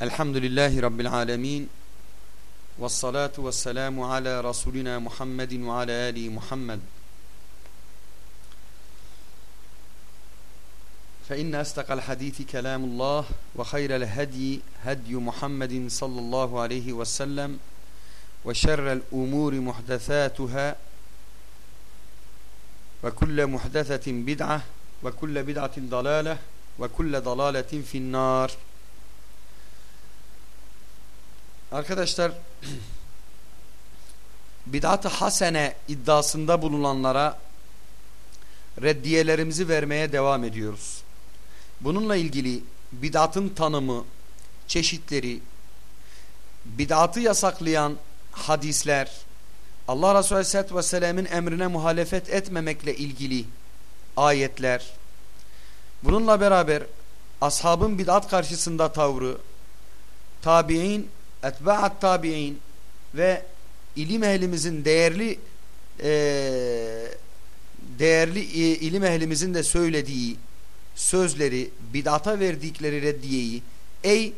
Alemin. Ve salatu ve selamu ala Resulina Muhammedin ve ala Ali Muhammed. فإن أصدق الحديث كلام الله وخير الهدي هدي محمد صلى الله عليه وسلم وشر الأمور محدثاتها وكل محدثة بدعة وكل بدعة ضلالة وكل ضلالة في النار Arkadaşlar bid'at-ı hasene iddiasında bulunanlara reddiyelerimizi vermeye devam ediyoruz. Bununla ilgili bid'atın tanımı, çeşitleri, bid'atı yasaklayan hadisler, Allah Resulü Aleyhisselatü Vesselam'ın emrine muhalefet etmemekle ilgili ayetler, bununla beraber ashabın bid'at karşısında tavrı, tabi'in, etba'at tabi'in ve ilim ehlimizin değerli e, değerli ilim ehlimizin de söylediği sözleri, bid'ata verdikleri reddiyeyi, ey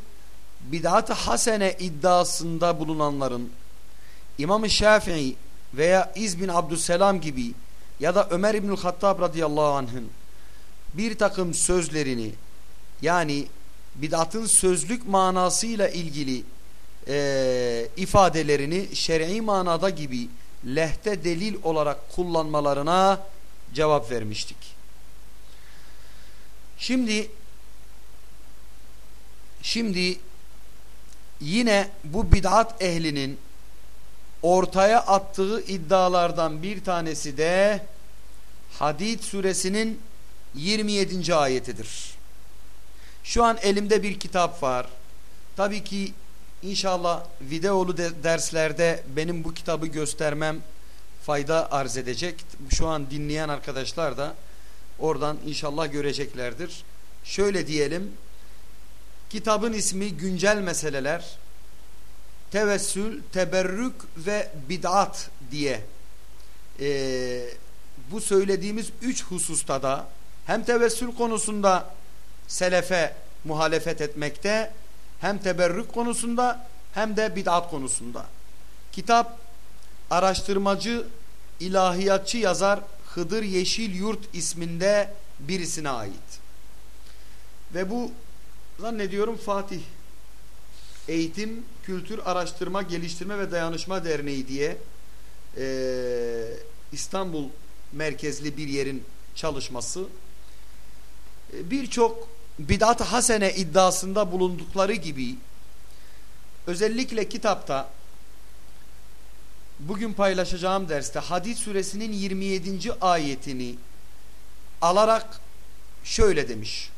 bid'at-ı hasene iddiasında bulunanların İmam-ı Şafii veya İz bin Abdüsselam gibi ya da Ömer İbnül Hattab radıyallahu anh'ın bir takım sözlerini yani bid'atın sözlük manasıyla ilgili e, ifadelerini şer'i manada gibi lehte delil olarak kullanmalarına cevap vermiştik. Şimdi şimdi yine bu bid'at ehlinin ortaya attığı iddialardan bir tanesi de Hadid suresinin 27. ayetidir. Şu an elimde bir kitap var. Tabii ki inşallah videolu de derslerde benim bu kitabı göstermem fayda arz edecek. Şu an dinleyen arkadaşlar da oradan inşallah göreceklerdir. Şöyle diyelim. Kitabın ismi Güncel Meseleler tevessül, teberrük ve bid'at diye e, bu söylediğimiz üç hususta da hem tevessül konusunda selefe muhalefet etmekte hem teberrük konusunda hem de bid'at konusunda. Kitap araştırmacı, ilahiyatçı yazar Hıdır Yeşil Yurt isminde birisine ait. Ve bu zannediyorum Fatih Eğitim, Kültür, Araştırma, Geliştirme ve Dayanışma Derneği diye e, İstanbul merkezli bir yerin çalışması. E, Birçok bidat-ı hasene iddiasında bulundukları gibi özellikle kitapta bugün paylaşacağım derste Hadid suresinin 27. ayetini alarak şöyle demiş.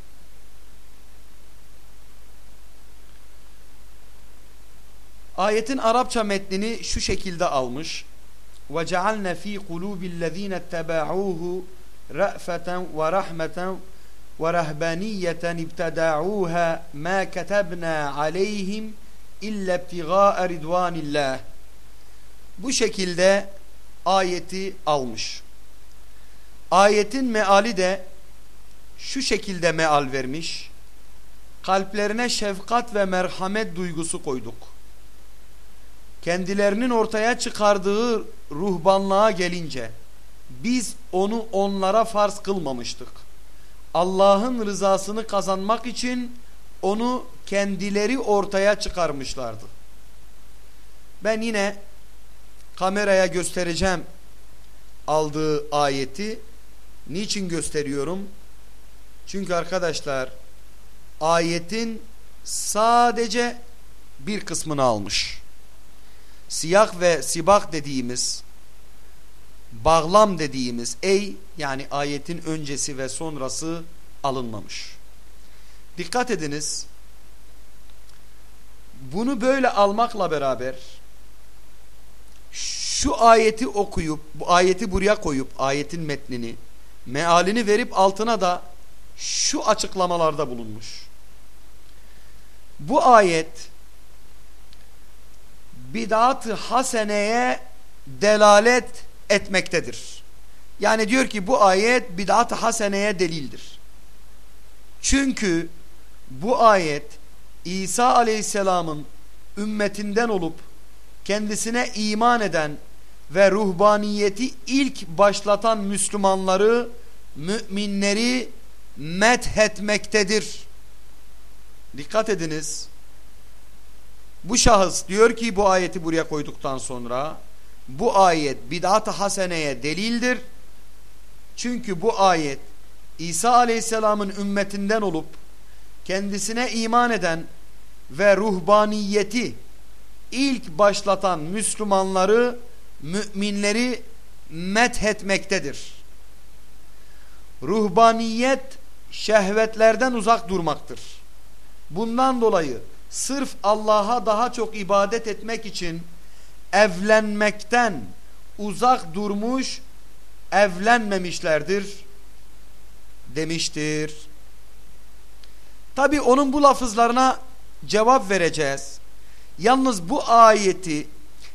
Ayetin Arapça metnini şu şekilde almış. وَجَعَلْنَ ف۪ي قُلُوبِ الَّذ۪ينَ اتَّبَعُوهُ رَأْفَةً وَرَحْمَةً ve rehbaniyeten ibteda'uha ma katabna aleyhim illa ibtigaa ridvanillah. Bu şekilde ayeti almış. Ayetin meali de şu şekilde meal vermiş. Kalplerine şefkat ve merhamet duygusu koyduk. Kendilerinin ortaya çıkardığı ruhbanlığa gelince biz onu onlara farz kılmamıştık. Allah'ın rızasını kazanmak için onu kendileri ortaya çıkarmışlardı. Ben yine kameraya göstereceğim aldığı ayeti. Niçin gösteriyorum? Çünkü arkadaşlar ayetin sadece bir kısmını almış siyah ve sibak dediğimiz bağlam dediğimiz ey yani ayetin öncesi ve sonrası alınmamış. Dikkat ediniz. Bunu böyle almakla beraber şu ayeti okuyup bu ayeti buraya koyup ayetin metnini mealini verip altına da şu açıklamalarda bulunmuş. Bu ayet bid'at-ı haseneye delalet etmektedir. Yani diyor ki bu ayet bid'at-ı haseneye delildir. Çünkü bu ayet İsa aleyhisselamın ümmetinden olup kendisine iman eden ve ruhbaniyeti ilk başlatan Müslümanları, müminleri methetmektedir. Dikkat ediniz. Bu şahıs diyor ki bu ayeti buraya koyduktan sonra bu ayet bid'at-ı haseneye delildir. Çünkü bu ayet İsa aleyhisselamın ümmetinden olup kendisine iman eden ve ruhbaniyeti ilk başlatan Müslümanları, müminleri methetmektedir. Ruhbaniyet şehvetlerden uzak durmaktır. Bundan dolayı sırf Allah'a daha çok ibadet etmek için evlenmekten uzak durmuş, evlenmemişlerdir demiştir. Tabi onun bu lafızlarına cevap vereceğiz. Yalnız bu ayeti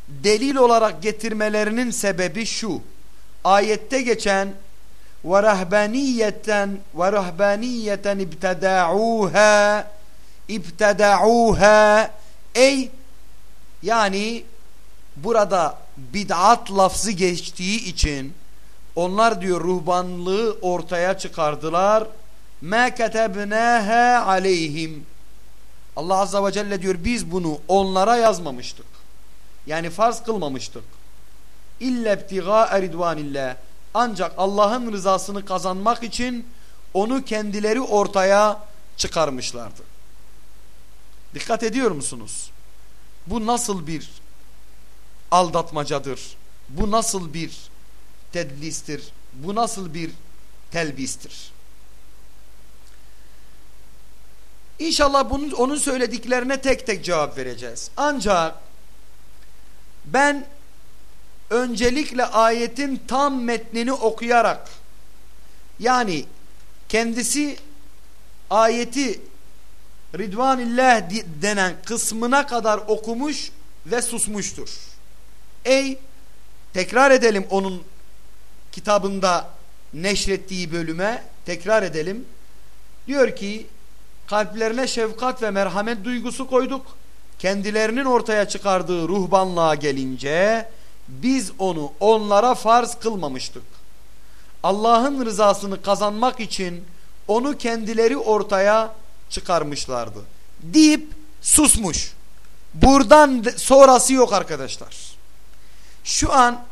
delil olarak getirmelerinin sebebi şu. Ayette geçen ve rahbaniyeten ve rahbaniyeten ibteda'uha ibteda'uha ey yani burada bid'at lafzı geçtiği için onlar diyor ruhbanlığı ortaya çıkardılar. Ma ketebnaha aleyhim. Allah azze ve celle diyor biz bunu onlara yazmamıştık. Yani farz kılmamıştık. İlle ibtiga ridvanillah. Ancak Allah'ın rızasını kazanmak için onu kendileri ortaya çıkarmışlardı. Dikkat ediyor musunuz? Bu nasıl bir aldatmacadır? Bu nasıl bir tedlistir? Bu nasıl bir telbistir? İnşallah bunun, onun söylediklerine tek tek cevap vereceğiz. Ancak ben öncelikle ayetin tam metnini okuyarak yani kendisi ayeti Ridvanillah denen kısmına kadar okumuş ve susmuştur. Ey tekrar edelim onun kitabında neşrettiği bölüme tekrar edelim. Diyor ki kalplerine şefkat ve merhamet duygusu koyduk. Kendilerinin ortaya çıkardığı ruhbanlığa gelince biz onu onlara farz kılmamıştık. Allah'ın rızasını kazanmak için onu kendileri ortaya çıkarmışlardı. Deyip susmuş. Buradan sonrası yok arkadaşlar. Şu an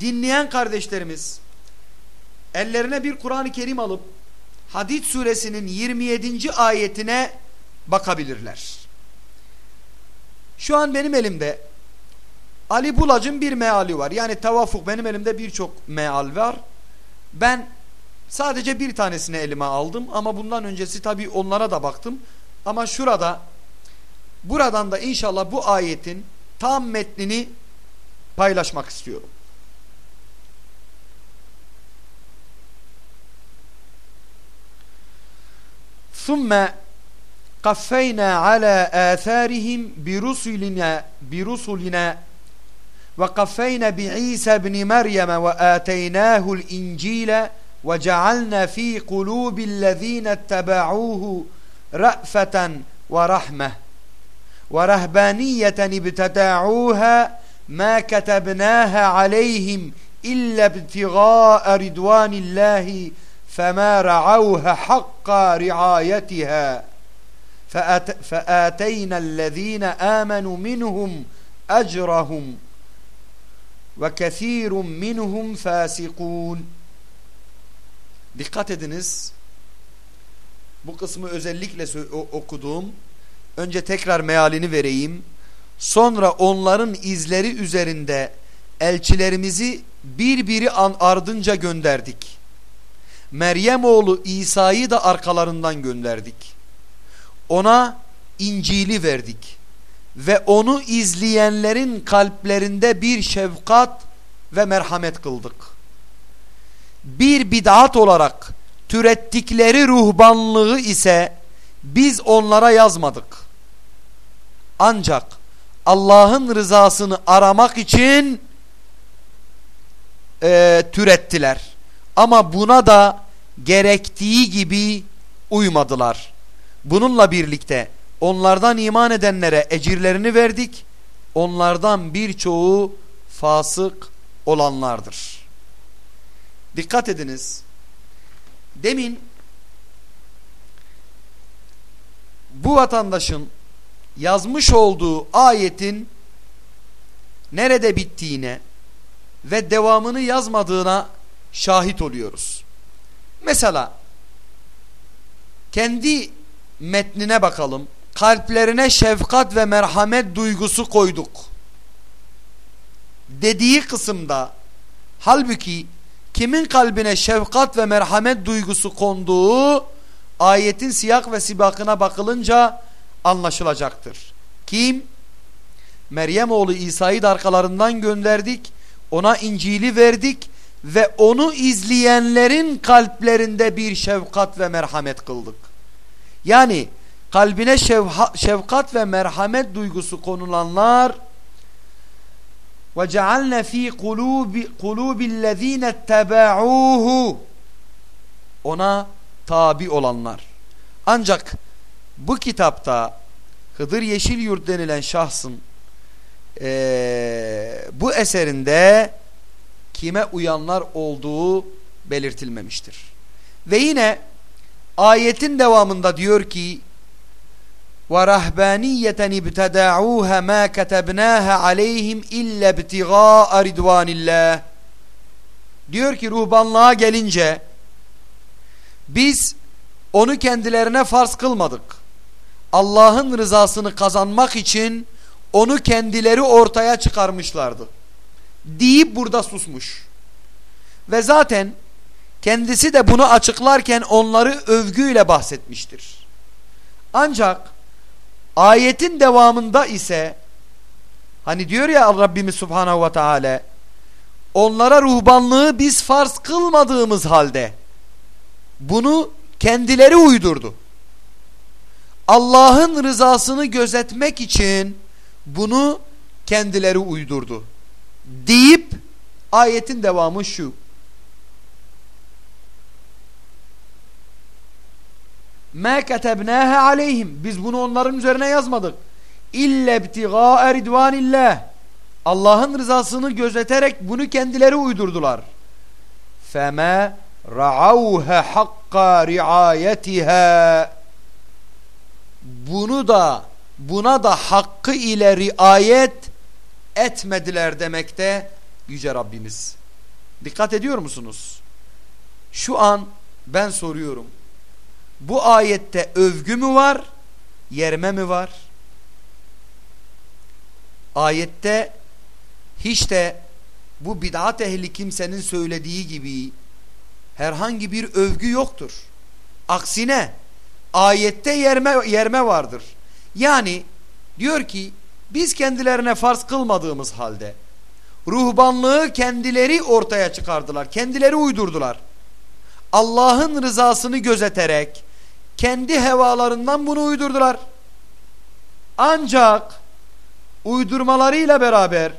dinleyen kardeşlerimiz ellerine bir Kur'an-ı Kerim alıp Hadid suresinin 27. ayetine bakabilirler. Şu an benim elimde Ali Bulac'ın bir meali var. Yani tevafuk benim elimde birçok meal var. Ben sadece bir tanesini elime aldım ama bundan öncesi tabi onlara da baktım. Ama şurada buradan da inşallah bu ayetin tam metnini paylaşmak istiyorum. ثم قفينا على آثارهم برسلنا برسلنا وقفينا بعيسى بن مريم وآتيناه الإنجيل وجعلنا في قلوب الذين اتبعوه رأفة ورحمة ورهبانية ابتدعوها ما كتبناها عليهم إلا ابتغاء رضوان الله فما رعوها حق رعايتها فأت فآتينا الذين آمنوا منهم أجرهم وكثير منهم فاسقون Dikkat ediniz. Bu kısmı özellikle okuduğum. Önce tekrar mealini vereyim. Sonra onların izleri üzerinde elçilerimizi bir biri ardınca gönderdik. Meryem oğlu İsa'yı da arkalarından gönderdik. Ona İncil'i verdik. Ve onu izleyenlerin kalplerinde bir şefkat ve merhamet kıldık. Bir bid'at olarak türettikleri ruhbanlığı ise biz onlara yazmadık. Ancak Allah'ın rızasını aramak için e, türettiler. Ama buna da gerektiği gibi uymadılar. Bununla birlikte onlardan iman edenlere ecirlerini verdik. Onlardan birçoğu fasık olanlardır. Dikkat ediniz. Demin bu vatandaşın yazmış olduğu ayetin nerede bittiğine ve devamını yazmadığına şahit oluyoruz. Mesela kendi metnine bakalım. Kalplerine şefkat ve merhamet duygusu koyduk. Dediği kısımda halbuki kimin kalbine şefkat ve merhamet duygusu konduğu ayetin siyak ve sibakına bakılınca anlaşılacaktır. Kim? Meryem oğlu İsa'yı da arkalarından gönderdik. Ona İncil'i verdik ve onu izleyenlerin kalplerinde bir şefkat ve merhamet kıldık. Yani kalbine şefkat ve merhamet duygusu konulanlar وَجَعَلْنَ ف۪ي قُلُوبِ الَّذ۪ينَ اتَّبَعُوهُ Ona tabi olanlar. Ancak bu kitapta Hıdır Yeşilyurt denilen şahsın e, bu eserinde kime uyanlar olduğu belirtilmemiştir. Ve yine ayetin devamında diyor ki وَرَهْبَانِيَّةً اِبْتَدَعُوهَ مَا كَتَبْنَاهَ عَلَيْهِمْ اِلَّا ابْتِغَاءَ رِدْوَانِ اللّٰهِ Diyor ki ruhbanlığa gelince biz onu kendilerine farz kılmadık. Allah'ın rızasını kazanmak için onu kendileri ortaya çıkarmışlardı. Deyip burada susmuş. Ve zaten kendisi de bunu açıklarken onları övgüyle bahsetmiştir. Ancak ayetin devamında ise hani diyor ya Rabbimiz Subhanahu ve Teala onlara ruhbanlığı biz farz kılmadığımız halde bunu kendileri uydurdu. Allah'ın rızasını gözetmek için bunu kendileri uydurdu. Deyip ayetin devamı şu. Ma ketebnâhe aleyhim. Biz bunu onların üzerine yazmadık. İlle ibtigâe ridvanillah. Allah'ın rızasını gözeterek bunu kendileri uydurdular. Fema ra'avhe hakka riayetiha. Bunu da buna da hakkı ile riayet etmediler demekte Yüce Rabbimiz. Dikkat ediyor musunuz? Şu an ben soruyorum. Bu ayette övgü mü var? Yerme mi var? Ayette hiç de bu bid'at ehli kimsenin söylediği gibi herhangi bir övgü yoktur. Aksine ayette yerme, yerme vardır. Yani diyor ki biz kendilerine farz kılmadığımız halde ruhbanlığı kendileri ortaya çıkardılar. Kendileri uydurdular. Allah'ın rızasını gözeterek kendi hevalarından bunu uydurdular. Ancak uydurmalarıyla beraber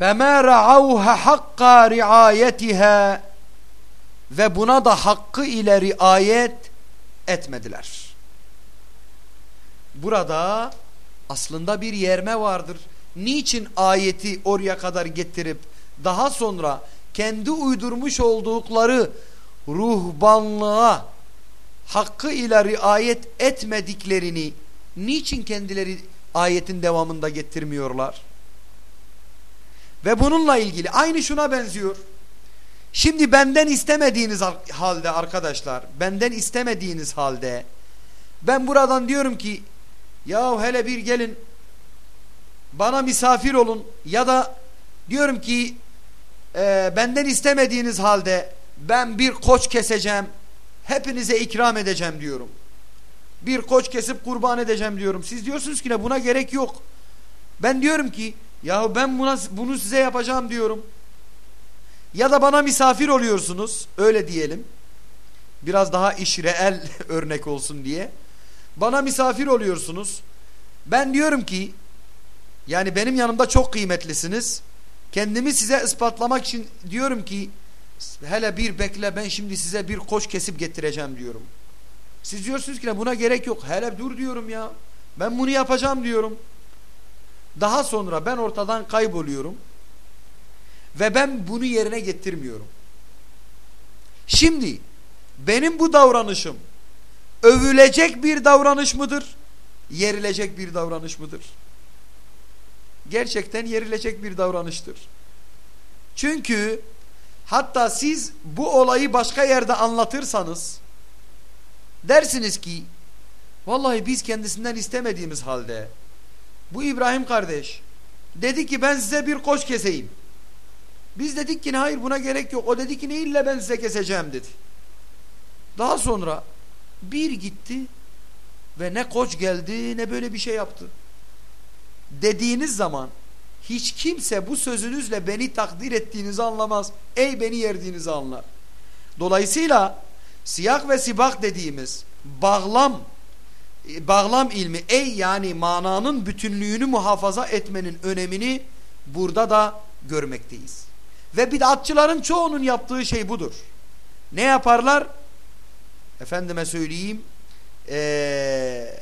فَمَا رَعَوْهَ حَقَّ رِعَايَتِهَا ve buna da hakkı ile riayet etmediler. Burada aslında bir yerme vardır. Niçin ayeti oraya kadar getirip daha sonra kendi uydurmuş oldukları ruhbanlığa hakkı ile riayet etmediklerini niçin kendileri ayetin devamında getirmiyorlar? Ve bununla ilgili aynı şuna benziyor. Şimdi benden istemediğiniz halde arkadaşlar, benden istemediğiniz halde ben buradan diyorum ki ya hele bir gelin bana misafir olun ya da diyorum ki e, benden istemediğiniz halde ben bir koç keseceğim hepinize ikram edeceğim diyorum. Bir koç kesip kurban edeceğim diyorum. Siz diyorsunuz ki ne buna gerek yok. Ben diyorum ki yahu ben buna, bunu size yapacağım diyorum. Ya da bana misafir oluyorsunuz öyle diyelim. Biraz daha işreel örnek olsun diye. Bana misafir oluyorsunuz. Ben diyorum ki yani benim yanımda çok kıymetlisiniz. Kendimi size ispatlamak için diyorum ki hele bir bekle ben şimdi size bir koç kesip getireceğim diyorum. Siz diyorsunuz ki buna gerek yok. Hele dur diyorum ya. Ben bunu yapacağım diyorum. Daha sonra ben ortadan kayboluyorum. Ve ben bunu yerine getirmiyorum. Şimdi benim bu davranışım övülecek bir davranış mıdır? Yerilecek bir davranış mıdır? Gerçekten yerilecek bir davranıştır. Çünkü hatta siz bu olayı başka yerde anlatırsanız dersiniz ki vallahi biz kendisinden istemediğimiz halde bu İbrahim kardeş dedi ki ben size bir koç keseyim. Biz dedik ki hayır buna gerek yok. O dedi ki ne illa ben size keseceğim dedi. Daha sonra bir gitti ve ne koç geldi ne böyle bir şey yaptı. Dediğiniz zaman hiç kimse bu sözünüzle beni takdir ettiğinizi anlamaz. Ey beni yerdiğinizi anlar. Dolayısıyla siyak ve sibak dediğimiz bağlam bağlam ilmi ey yani mananın bütünlüğünü muhafaza etmenin önemini burada da görmekteyiz. Ve bid'atçıların çoğunun yaptığı şey budur. Ne yaparlar? Efendime söyleyeyim ee,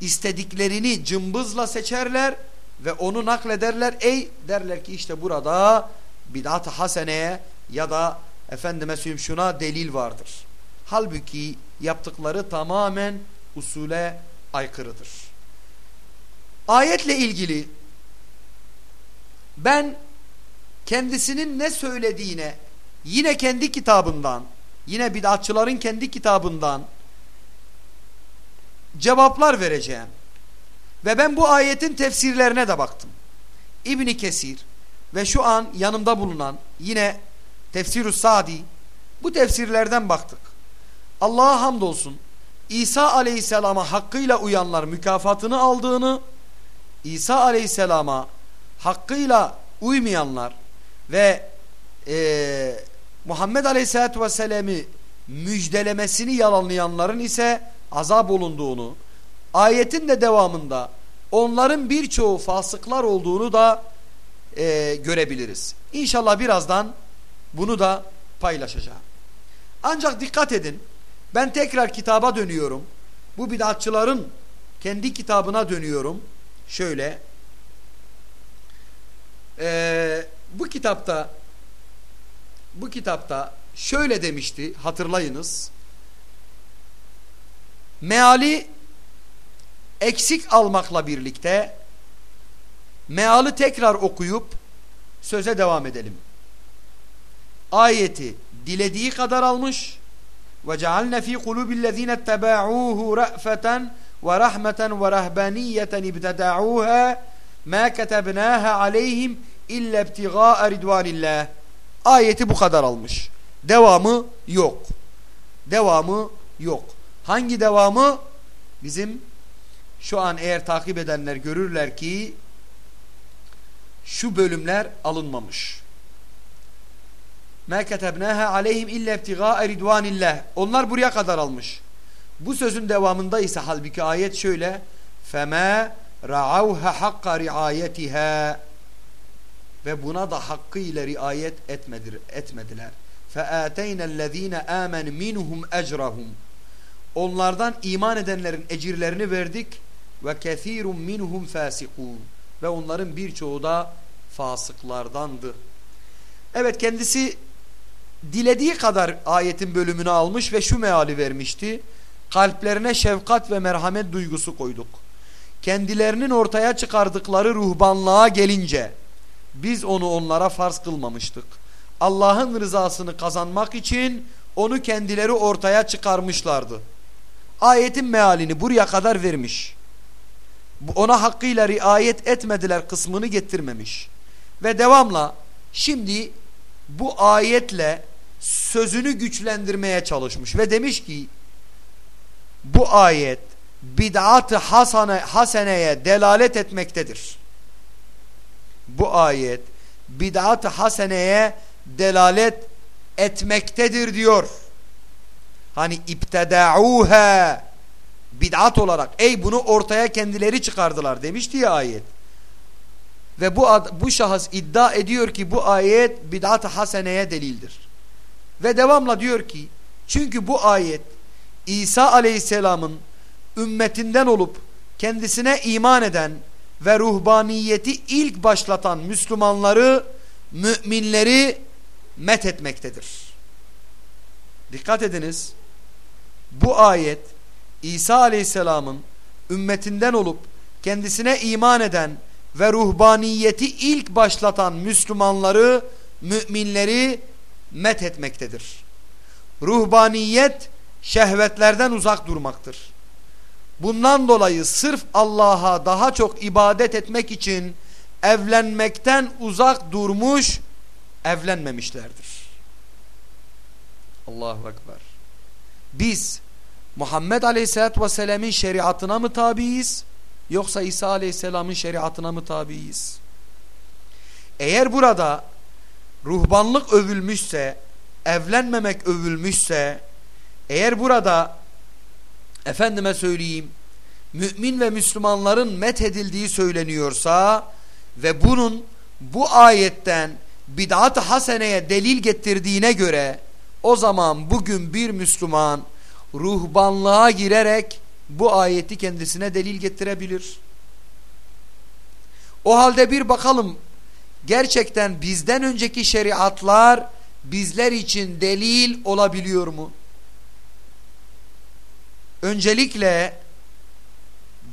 istediklerini cımbızla seçerler ve onu naklederler. Ey derler ki işte burada bid'at-ı haseneye ya da efendime söyleyeyim şuna delil vardır. Halbuki yaptıkları tamamen usule aykırıdır. Ayetle ilgili ben kendisinin ne söylediğine yine kendi kitabından yine bid'atçıların kendi kitabından cevaplar vereceğim. Ve ben bu ayetin tefsirlerine de baktım. İbni Kesir ve şu an yanımda bulunan yine Tefsirü Sadi bu tefsirlerden baktık. Allah'a hamdolsun İsa aleyhisselama hakkıyla uyanlar mükafatını aldığını İsa aleyhisselama hakkıyla uymayanlar ve e, Muhammed aleyhisselatü vesselam'ı müjdelemesini yalanlayanların ise azap olunduğunu ayetin de devamında onların birçoğu fasıklar olduğunu da e, görebiliriz. İnşallah birazdan bunu da paylaşacağım. Ancak dikkat edin ben tekrar kitaba dönüyorum. Bu bidatçıların kendi kitabına dönüyorum. Şöyle ee, bu kitapta bu kitapta şöyle demişti hatırlayınız. Meali eksik almakla birlikte meali tekrar okuyup söze devam edelim. Ayeti dilediği kadar almış ve cealne fi kulubillezine teba'uhu ra'feten ve rahmeten ve rahbaniyeten ibteda'uha ma ketebnaha aleyhim illa ibtiga'a ridvanillah ayeti bu kadar almış. Devamı yok. Devamı yok. Hangi devamı? Bizim şu an eğer takip edenler görürler ki şu bölümler alınmamış. مَا كَتَبْنَاهَا عَلَيْهِمْ اِلَّا اَبْتِغَاءَ رِدْوَانِ Onlar buraya kadar almış. Bu sözün devamında ise halbuki ayet şöyle فَمَا رَعَوْهَ حَقَّ رِعَايَتِهَا Ve buna da hakkıyla riayet etmedir, etmediler. فَاَتَيْنَا الَّذ۪ينَ آمَنْ مِنْهُمْ اَجْرَهُمْ Onlardan iman edenlerin ecirlerini verdik ve kethirun minhum fasikun ve onların birçoğu da fasıklardandı. Evet kendisi dilediği kadar ayetin bölümünü almış ve şu meali vermişti. Kalplerine şefkat ve merhamet duygusu koyduk. Kendilerinin ortaya çıkardıkları ruhbanlığa gelince biz onu onlara farz kılmamıştık. Allah'ın rızasını kazanmak için onu kendileri ortaya çıkarmışlardı. Ayetin mealini buraya kadar vermiş. Ona hakkıyla riayet etmediler kısmını getirmemiş. Ve devamla şimdi bu ayetle sözünü güçlendirmeye çalışmış ve demiş ki bu ayet bid'at-ı hasane, haseneye delalet etmektedir. Bu ayet bid'at-ı haseneye delalet etmektedir diyor. Hani ipteda'uha bid'at olarak ey bunu ortaya kendileri çıkardılar demişti ya ayet. Ve bu bu şahıs iddia ediyor ki bu ayet bid'at-ı haseneye delildir. Ve devamla diyor ki çünkü bu ayet İsa aleyhisselamın ümmetinden olup kendisine iman eden ve ruhbaniyeti ilk başlatan Müslümanları, müminleri met etmektedir. Dikkat ediniz. Bu ayet İsa aleyhisselamın ümmetinden olup kendisine iman eden ve ruhbaniyeti ilk başlatan Müslümanları, müminleri met etmektedir. Ruhbaniyet şehvetlerden uzak durmaktır. Bundan dolayı sırf Allah'a daha çok ibadet etmek için evlenmekten uzak durmuş, evlenmemişlerdir. Allahu Ekber. Biz Muhammed Aleyhisselatü Vesselam'ın şeriatına mı tabiiz yoksa İsa Aleyhisselam'ın şeriatına mı tabiiz? Eğer burada ruhbanlık övülmüşse, evlenmemek övülmüşse, eğer burada efendime söyleyeyim mümin ve Müslümanların methedildiği söyleniyorsa ve bunun bu ayetten bid'at-ı haseneye delil getirdiğine göre o zaman bugün bir Müslüman ruhbanlığa girerek bu ayeti kendisine delil getirebilir. O halde bir bakalım gerçekten bizden önceki şeriatlar bizler için delil olabiliyor mu? Öncelikle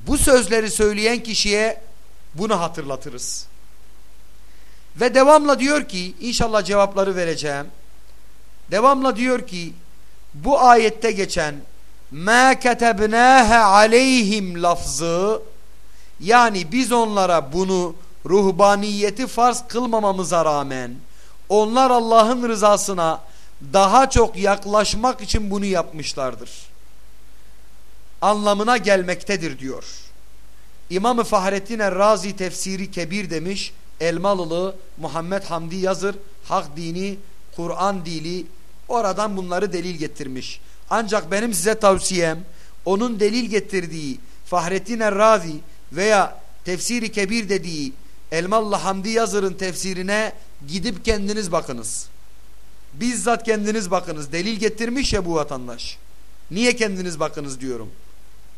bu sözleri söyleyen kişiye bunu hatırlatırız. Ve devamla diyor ki inşallah cevapları vereceğim. Devamla diyor ki bu ayette geçen ma ketebnâhe aleyhim lafzı yani biz onlara bunu ruhbaniyeti farz kılmamamıza rağmen onlar Allah'ın rızasına daha çok yaklaşmak için bunu yapmışlardır. Anlamına gelmektedir diyor. İmam-ı Fahrettin Er-Razi tefsiri kebir demiş. Elmalılı Muhammed Hamdi Yazır Hak Dini Kur'an Dili oradan bunları delil getirmiş. Ancak benim size tavsiyem onun delil getirdiği Fahrettin Er-Razi veya tefsiri kebir dediği Elmalı Hamdi Yazır'ın tefsirine gidip kendiniz bakınız. Bizzat kendiniz bakınız. Delil getirmiş ya bu vatandaş. Niye kendiniz bakınız diyorum.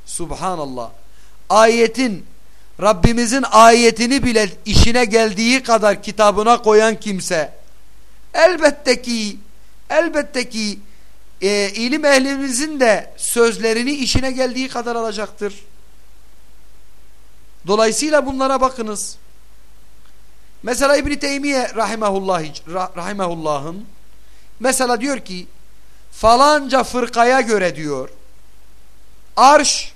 Subhanallah. Ayetin Rabbimizin ayetini bile işine geldiği kadar kitabına koyan kimse elbette ki elbette ki e, ilim ehlimizin de sözlerini işine geldiği kadar alacaktır. Dolayısıyla bunlara bakınız. Mesela İbn Teymiye rahimehullah rahimehullah'ın mesela diyor ki falanca fırkaya göre diyor arş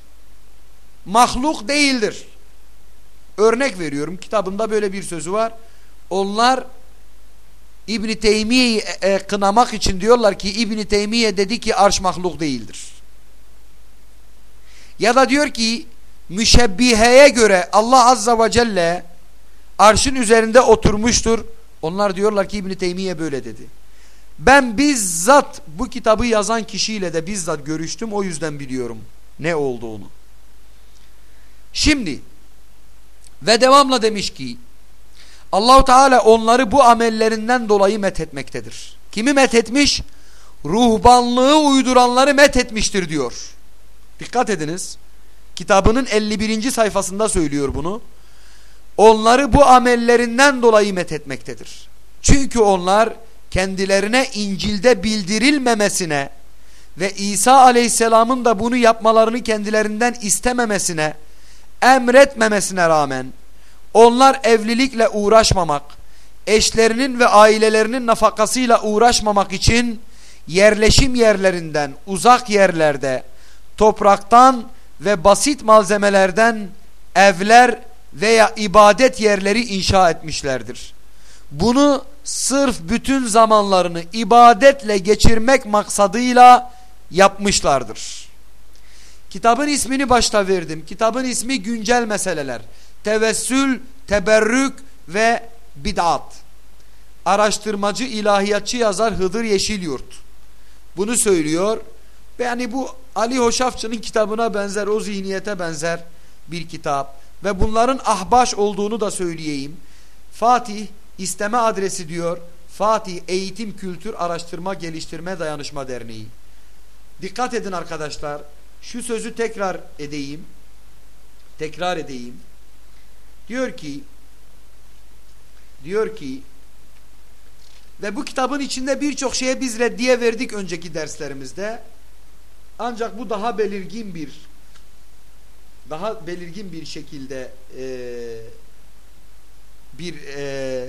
mahluk değildir. Örnek veriyorum kitabında böyle bir sözü var. Onlar İbn Teymiye'yi e, e, kınamak için diyorlar ki İbn Teymiye dedi ki arş mahluk değildir. Ya da diyor ki müşebbiheye göre Allah azza ve celle arşın üzerinde oturmuştur. Onlar diyorlar ki İbn Teymiye böyle dedi. Ben bizzat bu kitabı yazan kişiyle de bizzat görüştüm o yüzden biliyorum ne olduğunu. Şimdi ve devamla demiş ki Allahu Teala onları bu amellerinden dolayı methetmektedir. Kimi methetmiş? Ruhbanlığı uyduranları methetmiştir diyor. Dikkat ediniz. Kitabının 51. sayfasında söylüyor bunu. Onları bu amellerinden dolayı methetmektedir. Çünkü onlar kendilerine İncil'de bildirilmemesine ve İsa aleyhisselamın da bunu yapmalarını kendilerinden istememesine emretmemesine rağmen onlar evlilikle uğraşmamak, eşlerinin ve ailelerinin nafakasıyla uğraşmamak için yerleşim yerlerinden uzak yerlerde topraktan ve basit malzemelerden evler veya ibadet yerleri inşa etmişlerdir. Bunu sırf bütün zamanlarını ibadetle geçirmek maksadıyla yapmışlardır. Kitabın ismini başta verdim. Kitabın ismi güncel meseleler. Tevessül, teberrük ve bid'at. Araştırmacı ilahiyatçı yazar Hıdır Yeşilyurt. Bunu söylüyor. Yani bu Ali Hoşafçı'nın kitabına benzer, o zihniyete benzer bir kitap. Ve bunların ahbaş olduğunu da söyleyeyim. Fatih isteme adresi diyor. Fatih Eğitim Kültür Araştırma Geliştirme Dayanışma Derneği. Dikkat edin arkadaşlar. Şu sözü tekrar edeyim. Tekrar edeyim. Diyor ki diyor ki ve bu kitabın içinde birçok şeye biz reddiye verdik önceki derslerimizde. Ancak bu daha belirgin bir daha belirgin bir şekilde e, bir e,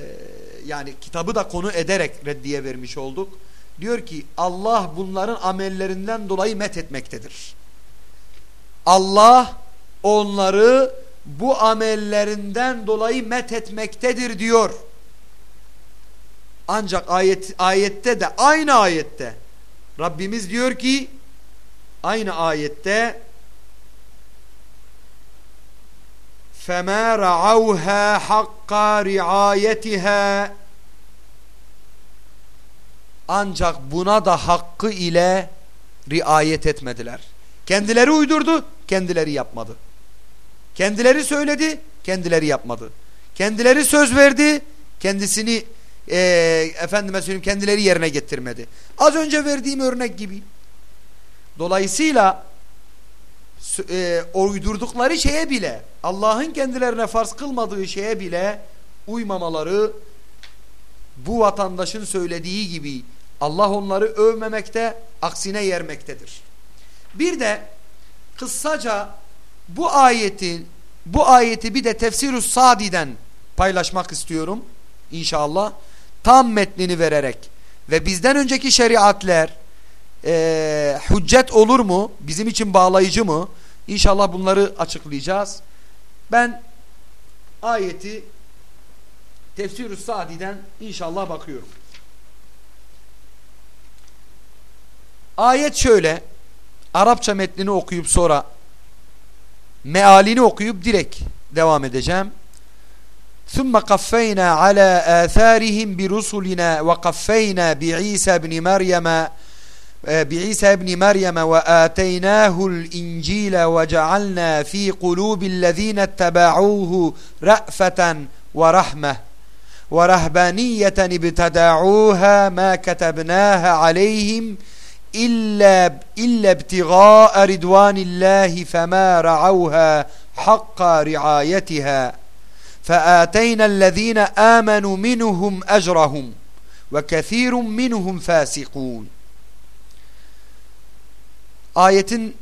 yani kitabı da konu ederek reddiye vermiş olduk. Diyor ki Allah bunların amellerinden dolayı met etmektedir. Allah onları bu amellerinden dolayı met etmektedir diyor. Ancak ayet, ayette de aynı ayette Rabbimiz diyor ki aynı ayette فَمَا رَعَوْهَا حَقَّ رِعَايَتِهَا Ancak buna da hakkı ile riayet etmediler. Kendileri uydurdu, kendileri yapmadı. Kendileri söyledi, kendileri yapmadı. Kendileri söz verdi, kendisini e, efendime söyleyeyim kendileri yerine getirmedi. Az önce verdiğim örnek gibi. Dolayısıyla e, uydurdukları şeye bile Allah'ın kendilerine farz kılmadığı şeye bile uymamaları bu vatandaşın söylediği gibi Allah onları övmemekte aksine yermektedir. Bir de kısaca bu ayetin bu ayeti bir de tefsir Sadi'den paylaşmak istiyorum inşallah. Tam metnini vererek ve bizden önceki şeriatler e, hüccet olur mu? Bizim için bağlayıcı mı? İnşallah bunları açıklayacağız. Ben ayeti Tefsir-ü Sadi'den inşallah bakıyorum. Ayet şöyle. Arapça metnini okuyup sonra mealini okuyup direkt devam edeceğim. ثم قفينا على آثارهم برسلنا وقفينا بعيسى بن مريم بعيسى ابن مريم وآتيناه الإنجيل وجعلنا في قلوب الذين اتبعوه رأفة ورحمة ورهبانية ابتدعوها ما كتبناها عليهم إلا, إلا ابتغاء رضوان الله فما رعوها حق رعايتها فآتينا الذين آمنوا منهم أجرهم وكثير منهم فاسقون Ayetin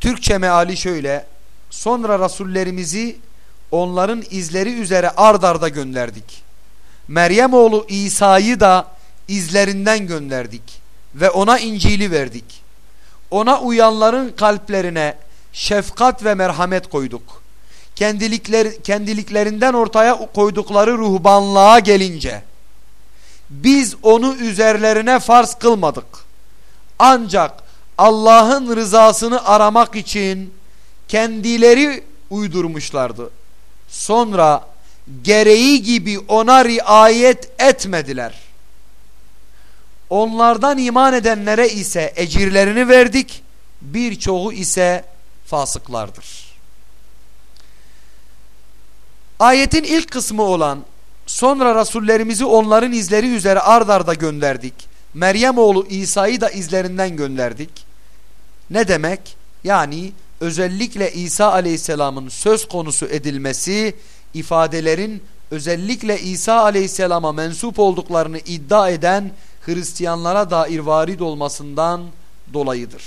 Türkçe meali şöyle. Sonra rasullerimizi onların izleri üzere ard arda gönderdik. Meryem oğlu İsa'yı da izlerinden gönderdik ve ona İncil'i verdik. Ona uyanların kalplerine şefkat ve merhamet koyduk. Kendilikler, kendiliklerinden ortaya koydukları ruhbanlığa gelince biz onu üzerlerine farz kılmadık. Ancak Allah'ın rızasını aramak için kendileri uydurmuşlardı. Sonra gereği gibi ona riayet etmediler. Onlardan iman edenlere ise ecirlerini verdik. Birçoğu ise fasıklardır. Ayetin ilk kısmı olan sonra rasullerimizi onların izleri üzere ard arda gönderdik. Meryem oğlu İsa'yı da izlerinden gönderdik. Ne demek? Yani özellikle İsa aleyhisselamın söz konusu edilmesi ifadelerin özellikle İsa aleyhisselama mensup olduklarını iddia eden Hristiyanlara dair varid olmasından dolayıdır.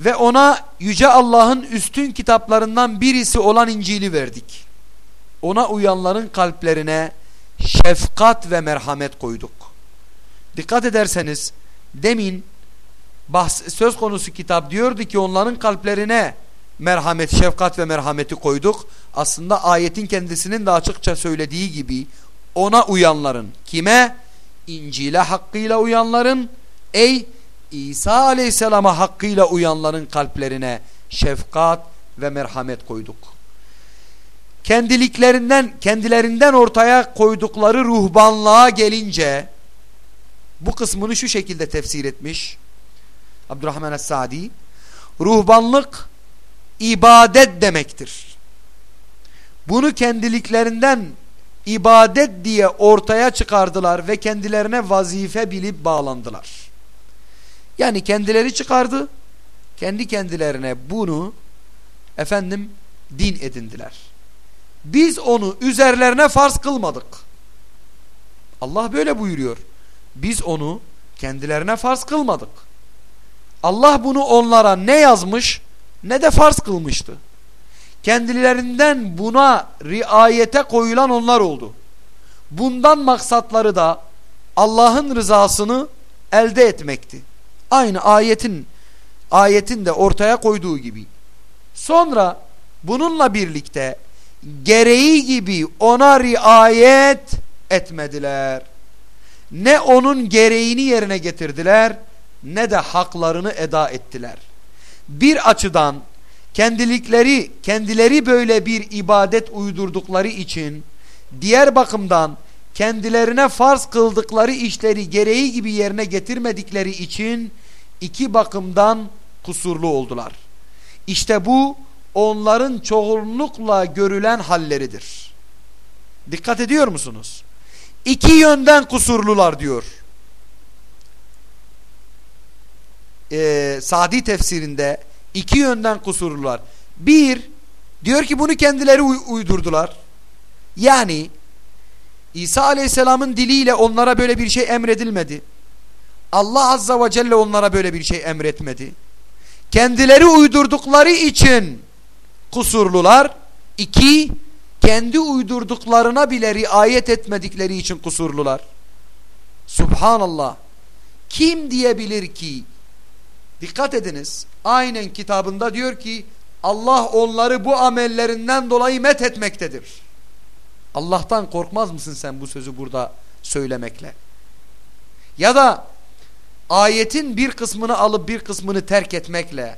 Ve ona Yüce Allah'ın üstün kitaplarından birisi olan İncil'i verdik. Ona uyanların kalplerine şefkat ve merhamet koyduk. Dikkat ederseniz demin bahs söz konusu kitap diyordu ki onların kalplerine merhamet, şefkat ve merhameti koyduk. Aslında ayetin kendisinin de açıkça söylediği gibi ona uyanların kime? İncil'e hakkıyla uyanların ey İsa aleyhisselama hakkıyla uyanların kalplerine şefkat ve merhamet koyduk. Kendiliklerinden kendilerinden ortaya koydukları ruhbanlığa gelince bu kısmını şu şekilde tefsir etmiş. Abdurrahman Es-Sadi ruhbanlık ibadet demektir. Bunu kendiliklerinden ibadet diye ortaya çıkardılar ve kendilerine vazife bilip bağlandılar. Yani kendileri çıkardı, kendi kendilerine bunu efendim din edindiler. Biz onu üzerlerine farz kılmadık. Allah böyle buyuruyor. Biz onu kendilerine farz kılmadık. Allah bunu onlara ne yazmış ne de farz kılmıştı. Kendilerinden buna riayete koyulan onlar oldu. Bundan maksatları da Allah'ın rızasını elde etmekti. Aynı ayetin ayetin de ortaya koyduğu gibi. Sonra bununla birlikte gereği gibi ona riayet etmediler. Ne onun gereğini yerine getirdiler ne de haklarını eda ettiler. Bir açıdan kendilikleri kendileri böyle bir ibadet uydurdukları için diğer bakımdan kendilerine farz kıldıkları işleri gereği gibi yerine getirmedikleri için iki bakımdan kusurlu oldular. İşte bu onların çoğunlukla görülen halleridir. Dikkat ediyor musunuz? İki yönden kusurlular diyor. Ee, Sadi tefsirinde iki yönden kusurlular. Bir, diyor ki bunu kendileri uydurdular. Yani İsa Aleyhisselam'ın diliyle onlara böyle bir şey emredilmedi. Allah Azza ve Celle onlara böyle bir şey emretmedi. Kendileri uydurdukları için kusurlular. İki, kendi uydurduklarına bile riayet etmedikleri için kusurlular. Subhanallah. Kim diyebilir ki dikkat ediniz aynen kitabında diyor ki Allah onları bu amellerinden dolayı met etmektedir. Allah'tan korkmaz mısın sen bu sözü burada söylemekle? Ya da ayetin bir kısmını alıp bir kısmını terk etmekle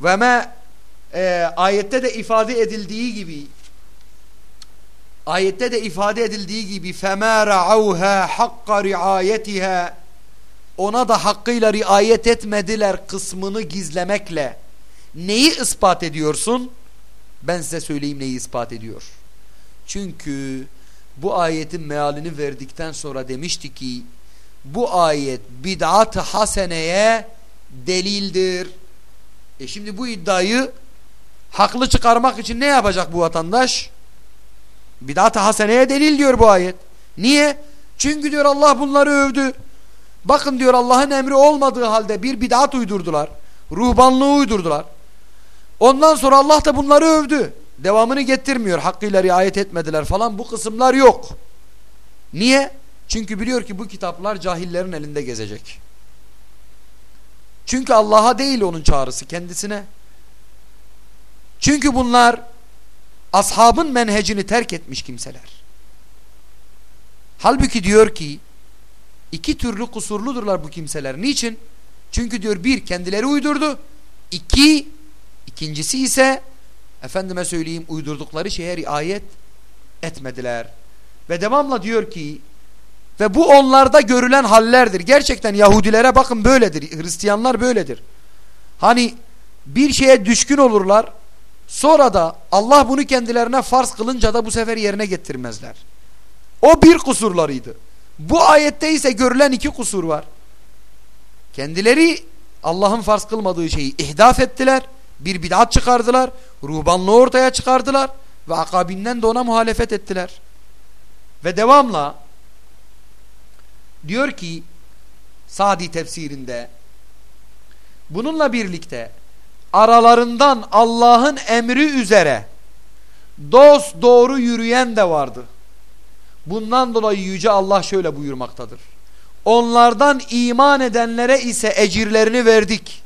ve me e, ayette de ifade edildiği gibi ayette de ifade edildiği gibi فَمَا رَعَوْهَا حَقَّ رِعَايَتِهَا ona da hakkıyla riayet etmediler kısmını gizlemekle neyi ispat ediyorsun? Ben size söyleyeyim neyi ispat ediyor. Çünkü bu ayetin mealini verdikten sonra demişti ki bu ayet bid'at haseneye delildir. E şimdi bu iddiayı haklı çıkarmak için ne yapacak bu vatandaş? Bid'at haseneye delil diyor bu ayet. Niye? Çünkü diyor Allah bunları övdü. Bakın diyor Allah'ın emri olmadığı halde bir bid'at uydurdular. Ruhbanlığı uydurdular. Ondan sonra Allah da bunları övdü. Devamını getirmiyor. Hakkıyla riayet etmediler falan. Bu kısımlar yok. Niye? Çünkü biliyor ki bu kitaplar cahillerin elinde gezecek. Çünkü Allah'a değil onun çağrısı kendisine. Çünkü bunlar ashabın menhecini terk etmiş kimseler. Halbuki diyor ki iki türlü kusurludurlar bu kimseler. Niçin? Çünkü diyor bir kendileri uydurdu. İki ikincisi ise efendime söyleyeyim uydurdukları şeye riayet etmediler. Ve devamla diyor ki ve bu onlarda görülen hallerdir. Gerçekten Yahudilere bakın böyledir. Hristiyanlar böyledir. Hani bir şeye düşkün olurlar. Sonra da Allah bunu kendilerine farz kılınca da bu sefer yerine getirmezler. O bir kusurlarıydı. Bu ayette ise görülen iki kusur var. Kendileri Allah'ın farz kılmadığı şeyi ihdaf ettiler. Bir bid'at çıkardılar. Ruhbanlığı ortaya çıkardılar. Ve akabinden de ona muhalefet ettiler. Ve devamla diyor ki Sadi tefsirinde bununla birlikte aralarından Allah'ın emri üzere dost doğru yürüyen de vardı. Bundan dolayı Yüce Allah şöyle buyurmaktadır. Onlardan iman edenlere ise ecirlerini verdik.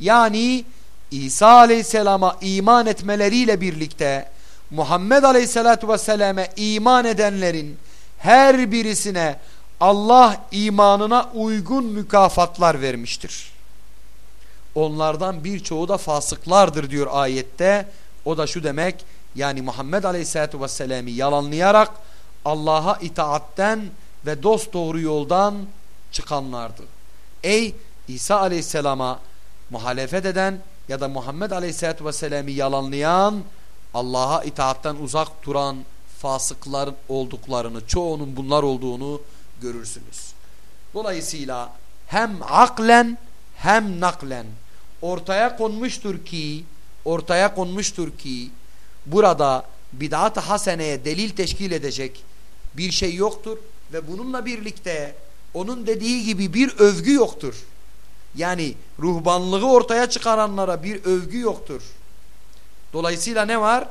Yani İsa aleyhisselama iman etmeleriyle birlikte Muhammed aleyhisselatu vesselame iman edenlerin her birisine Allah imanına uygun mükafatlar vermiştir. Onlardan birçoğu da fasıklardır diyor ayette. O da şu demek yani Muhammed aleyhisselatu vesselam'ı yalanlayarak Allah'a itaatten ve dost doğru yoldan çıkanlardı. Ey İsa aleyhisselama muhalefet eden ya da Muhammed Aleyhisselatü Vesselam'ı yalanlayan, Allah'a itaatten uzak duran fasıklar olduklarını, çoğunun bunlar olduğunu görürsünüz. Dolayısıyla hem aklen hem naklen ortaya konmuştur ki ortaya konmuştur ki burada bid'at-ı haseneye delil teşkil edecek bir şey yoktur ve bununla birlikte onun dediği gibi bir övgü yoktur. Yani ruhbanlığı ortaya çıkaranlara bir övgü yoktur. Dolayısıyla ne var?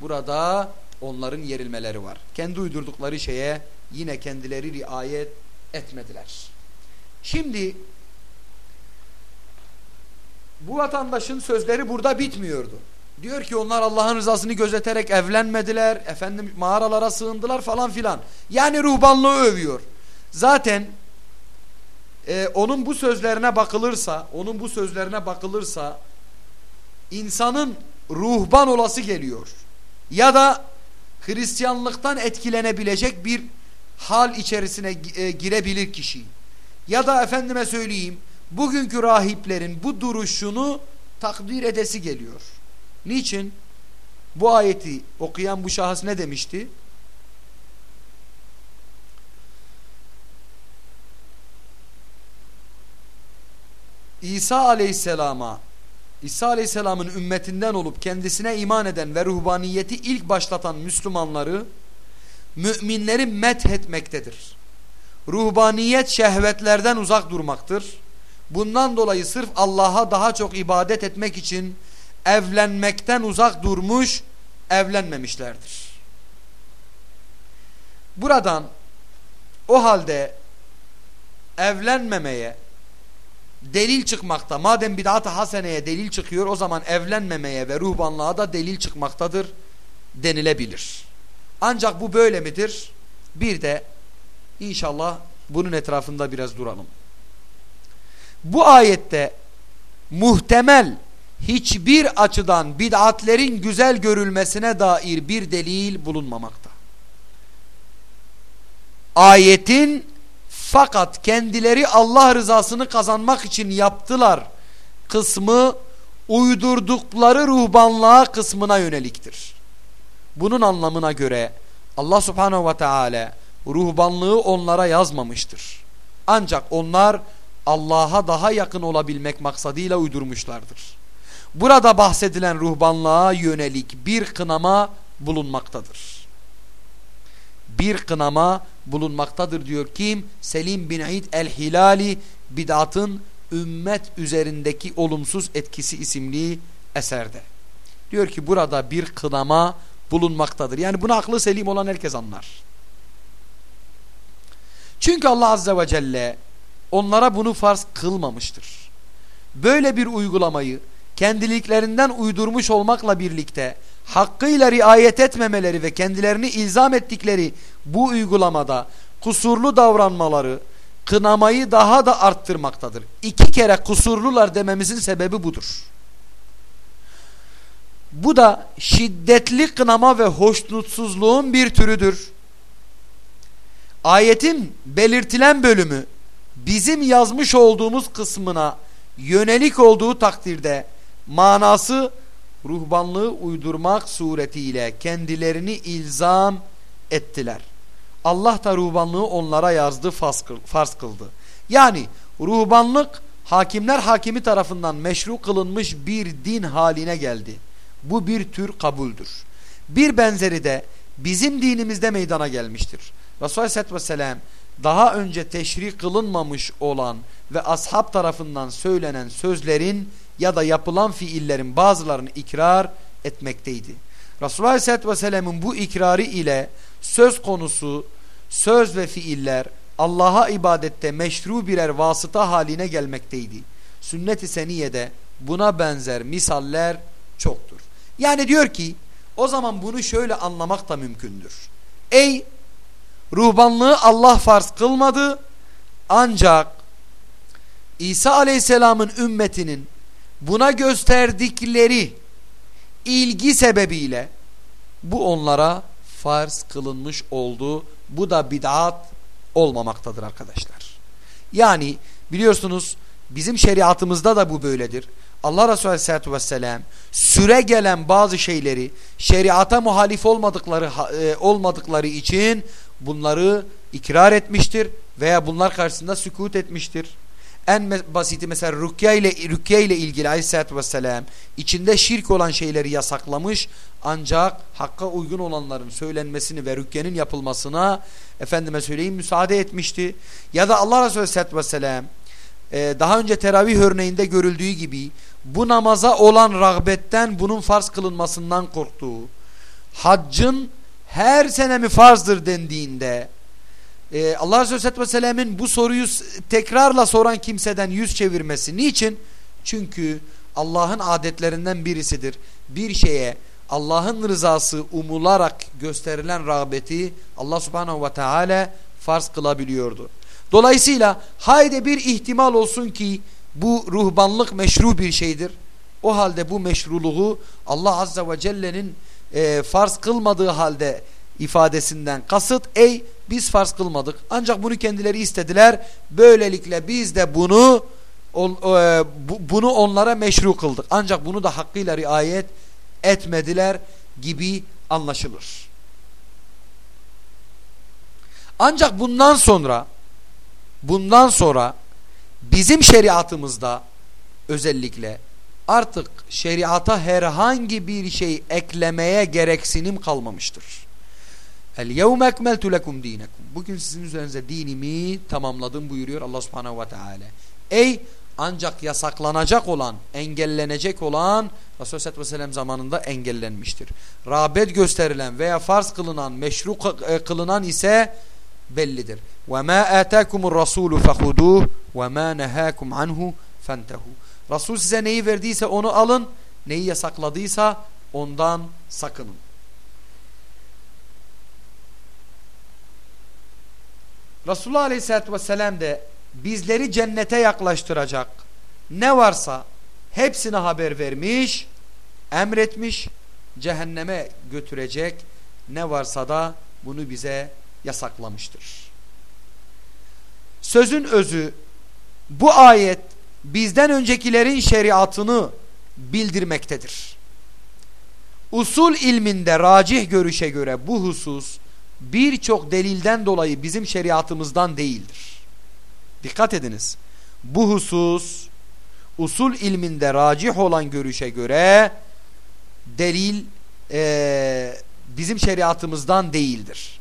Burada onların yerilmeleri var. Kendi uydurdukları şeye yine kendileri riayet etmediler. Şimdi bu vatandaşın sözleri burada bitmiyordu. Diyor ki onlar Allah'ın rızasını gözeterek evlenmediler, efendim mağaralara sığındılar falan filan. Yani ruhbanlığı övüyor. Zaten e, onun bu sözlerine bakılırsa, onun bu sözlerine bakılırsa insanın ruhban olası geliyor. Ya da Hristiyanlıktan etkilenebilecek bir hal içerisine e, girebilir kişi. Ya da efendime söyleyeyim bugünkü rahiplerin bu duruşunu takdir edesi geliyor. Niçin? Bu ayeti okuyan bu şahıs ne demişti? İsa aleyhisselama İsa aleyhisselamın ümmetinden olup kendisine iman eden ve ruhbaniyeti ilk başlatan Müslümanları müminleri methetmektedir. Ruhbaniyet şehvetlerden uzak durmaktır. Bundan dolayı sırf Allah'a daha çok ibadet etmek için evlenmekten uzak durmuş, evlenmemişlerdir. Buradan o halde evlenmemeye delil çıkmakta. Madem bid'at-ı haseneye delil çıkıyor o zaman evlenmemeye ve ruhbanlığa da delil çıkmaktadır denilebilir. Ancak bu böyle midir? Bir de inşallah bunun etrafında biraz duralım. Bu ayette muhtemel hiçbir açıdan bid'atlerin güzel görülmesine dair bir delil bulunmamakta. Ayetin fakat kendileri Allah rızasını kazanmak için yaptılar kısmı uydurdukları ruhbanlığa kısmına yöneliktir. Bunun anlamına göre Allah subhanehu ve teala ruhbanlığı onlara yazmamıştır. Ancak onlar Allah'a daha yakın olabilmek maksadıyla uydurmuşlardır. Burada bahsedilen ruhbanlığa yönelik bir kınama bulunmaktadır. Bir kınama bulunmaktadır diyor kim? Selim bin Eid el-Hilali bid'atın ümmet üzerindeki olumsuz etkisi isimli eserde. Diyor ki burada bir kınama bulunmaktadır. Yani bunu aklı selim olan herkes anlar. Çünkü Allah Azze ve Celle onlara bunu farz kılmamıştır. Böyle bir uygulamayı kendiliklerinden uydurmuş olmakla birlikte hakkıyla riayet etmemeleri ve kendilerini ilzam ettikleri bu uygulamada kusurlu davranmaları kınamayı daha da arttırmaktadır. İki kere kusurlular dememizin sebebi budur. Bu da şiddetli kınama ve hoşnutsuzluğun bir türüdür. Ayetin belirtilen bölümü bizim yazmış olduğumuz kısmına yönelik olduğu takdirde manası ruhbanlığı uydurmak suretiyle kendilerini ilzam ettiler. Allah da ruhbanlığı onlara yazdı, farz kıldı. Yani ruhbanlık hakimler hakimi tarafından meşru kılınmış bir din haline geldi. Bu bir tür kabuldür. Bir benzeri de bizim dinimizde meydana gelmiştir. Resulullah Aleyhisselatü Vesselam daha önce teşri kılınmamış olan ve ashab tarafından söylenen sözlerin ya da yapılan fiillerin bazılarını ikrar etmekteydi. Resulullah Aleyhisselatü Vesselam'ın bu ikrarı ile söz konusu söz ve fiiller Allah'a ibadette meşru birer vasıta haline gelmekteydi. Sünnet-i seniyede buna benzer misaller çoktur. Yani diyor ki o zaman bunu şöyle anlamak da mümkündür. Ey ruhbanlığı Allah farz kılmadı ancak İsa aleyhisselamın ümmetinin buna gösterdikleri ilgi sebebiyle bu onlara farz kılınmış oldu. Bu da bid'at olmamaktadır arkadaşlar. Yani biliyorsunuz bizim şeriatımızda da bu böyledir. Allah Resulü Aleyhisselatü Vesselam süre gelen bazı şeyleri şeriata muhalif olmadıkları e, olmadıkları için bunları ikrar etmiştir veya bunlar karşısında sükut etmiştir. En basiti mesela rükya ile rükya ile ilgili Aleyhisselatü Vesselam içinde şirk olan şeyleri yasaklamış ancak hakka uygun olanların söylenmesini ve rükyenin yapılmasına efendime söyleyeyim müsaade etmişti. Ya da Allah Resulü Aleyhisselatü Vesselam e, daha önce teravih örneğinde görüldüğü gibi bu namaza olan rağbetten bunun farz kılınmasından korktuğu, haccın her sene mi farzdır dendiğinde e, Allah Aleyhisselatü Vesselam'ın bu soruyu tekrarla soran kimseden yüz çevirmesi. Niçin? Çünkü Allah'ın adetlerinden birisidir. Bir şeye Allah'ın rızası umularak gösterilen rağbeti Allah Subhanahu ve Teala farz kılabiliyordu. Dolayısıyla hayde bir ihtimal olsun ki bu ruhbanlık meşru bir şeydir. O halde bu meşruluğu Allah Azze ve Celle'nin e, farz kılmadığı halde ifadesinden kasıt ey biz farz kılmadık ancak bunu kendileri istediler böylelikle biz de bunu e, bu, bunu onlara meşru kıldık ancak bunu da hakkıyla riayet etmediler gibi anlaşılır. Ancak bundan sonra bundan sonra bizim şeriatımızda özellikle artık şeriata herhangi bir şey eklemeye gereksinim kalmamıştır. El yevme ekmeltu lekum dinekum. Bugün sizin üzerinize dinimi tamamladım buyuruyor Allah subhanehu ve teala. Ey ancak yasaklanacak olan, engellenecek olan Resulü Aleyhisselatü Vesselam zamanında engellenmiştir. Rağbet gösterilen veya farz kılınan, meşru e, kılınan ise bellidir. وَمَا آتَاكُمُ الرَّسُولُ فَخُدُوهُ وَمَا نَهَاكُمْ عَنْهُ فَانْتَهُ Resul size neyi verdiyse onu alın, neyi yasakladıysa ondan sakının. Resulullah Aleyhisselatü Vesselam de bizleri cennete yaklaştıracak ne varsa hepsine haber vermiş, emretmiş, cehenneme götürecek ne varsa da bunu bize yasaklamıştır. Sözün özü bu ayet bizden öncekilerin şeriatını bildirmektedir. Usul ilminde racih görüşe göre bu husus birçok delilden dolayı bizim şeriatımızdan değildir. Dikkat ediniz. Bu husus usul ilminde racih olan görüşe göre delil e, bizim şeriatımızdan değildir.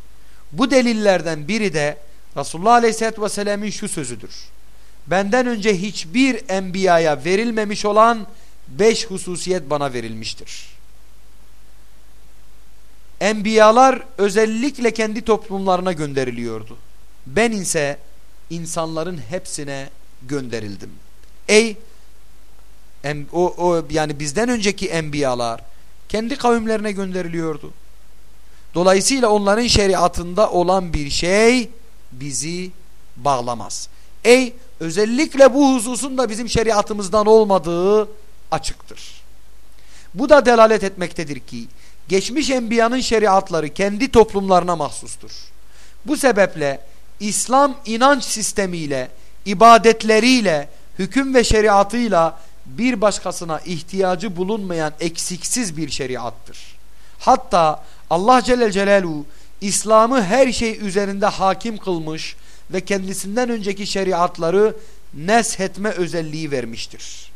Bu delillerden biri de Resulullah Aleyhisselatü Vesselam'ın şu sözüdür. Benden önce hiçbir enbiyaya verilmemiş olan beş hususiyet bana verilmiştir. Enbiyalar özellikle kendi toplumlarına gönderiliyordu. Ben ise insanların hepsine gönderildim. Ey o, o yani bizden önceki enbiyalar kendi kavimlerine gönderiliyordu. Dolayısıyla onların şeriatında olan bir şey bizi bağlamaz. Ey özellikle bu hususun da bizim şeriatımızdan olmadığı açıktır. Bu da delalet etmektedir ki geçmiş enbiyanın şeriatları kendi toplumlarına mahsustur. Bu sebeple İslam inanç sistemiyle, ibadetleriyle, hüküm ve şeriatıyla bir başkasına ihtiyacı bulunmayan eksiksiz bir şeriattır. Hatta Allah Celle Celaluhu İslam'ı her şey üzerinde hakim kılmış ve kendisinden önceki şeriatları neshetme özelliği vermiştir.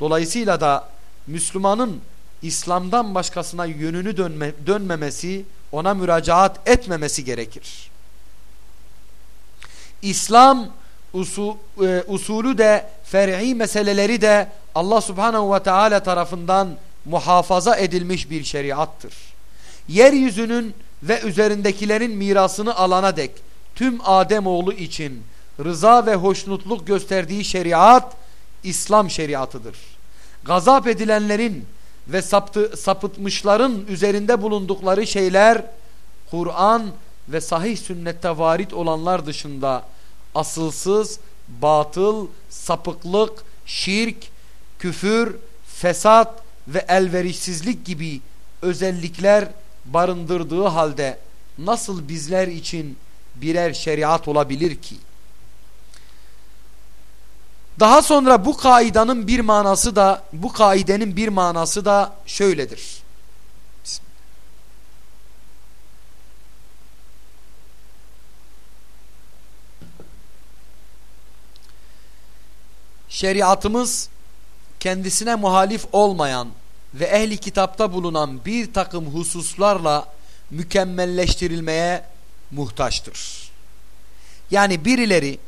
Dolayısıyla da Müslümanın İslam'dan başkasına yönünü dönme, dönmemesi, ona müracaat etmemesi gerekir. İslam usul, e, usulü de fer'i meseleleri de Allah subhanehu ve teala tarafından muhafaza edilmiş bir şeriattır. Yeryüzünün ve üzerindekilerin mirasını alana dek tüm Ademoğlu için rıza ve hoşnutluk gösterdiği şeriat İslam şeriatıdır. Gazap edilenlerin ve saptı, sapıtmışların üzerinde bulundukları şeyler Kur'an ve sahih sünnette varit olanlar dışında asılsız, batıl, sapıklık, şirk, küfür, fesat ve elverişsizlik gibi özellikler barındırdığı halde nasıl bizler için birer şeriat olabilir ki? Daha sonra bu kaidanın bir manası da bu kaidenin bir manası da şöyledir. Şeriatımız kendisine muhalif olmayan ve ehli kitapta bulunan bir takım hususlarla mükemmelleştirilmeye muhtaçtır. Yani birileri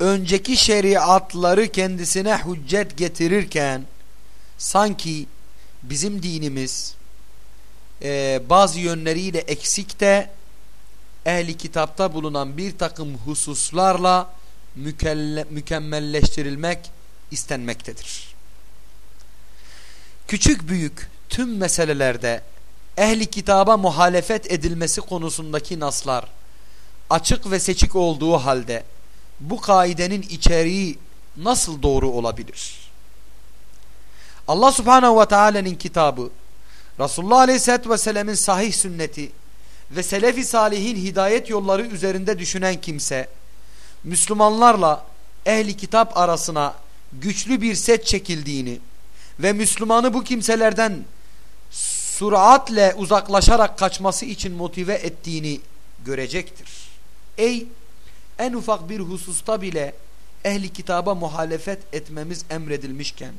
önceki şeriatları kendisine hüccet getirirken sanki bizim dinimiz e, bazı yönleriyle eksik de ehli kitapta bulunan bir takım hususlarla mükemmelleştirilmek istenmektedir. Küçük büyük tüm meselelerde ehli kitaba muhalefet edilmesi konusundaki naslar açık ve seçik olduğu halde bu kaidenin içeriği nasıl doğru olabilir? Allah subhanehu ve teala'nın kitabı Resulullah aleyhissalatü vesselam'ın sahih sünneti ve selefi salihin hidayet yolları üzerinde düşünen kimse Müslümanlarla ehli kitap arasına güçlü bir set çekildiğini ve Müslümanı bu kimselerden süratle uzaklaşarak kaçması için motive ettiğini görecektir. Ey en ufak bir hususta bile ehli kitaba muhalefet etmemiz emredilmişken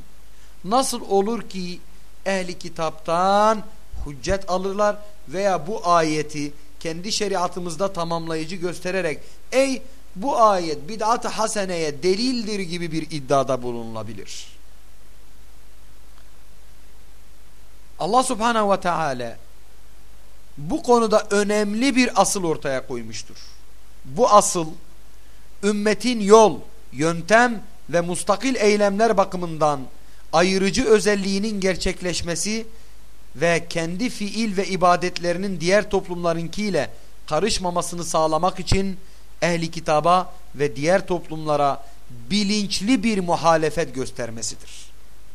nasıl olur ki ehli kitaptan hüccet alırlar veya bu ayeti kendi şeriatımızda tamamlayıcı göstererek ey bu ayet bid'at-ı haseneye delildir gibi bir iddiada bulunulabilir. Allah subhanehu ve teala bu konuda önemli bir asıl ortaya koymuştur. Bu asıl ümmetin yol, yöntem ve mustakil eylemler bakımından ayırıcı özelliğinin gerçekleşmesi ve kendi fiil ve ibadetlerinin diğer toplumlarınkiyle karışmamasını sağlamak için ehli kitaba ve diğer toplumlara bilinçli bir muhalefet göstermesidir.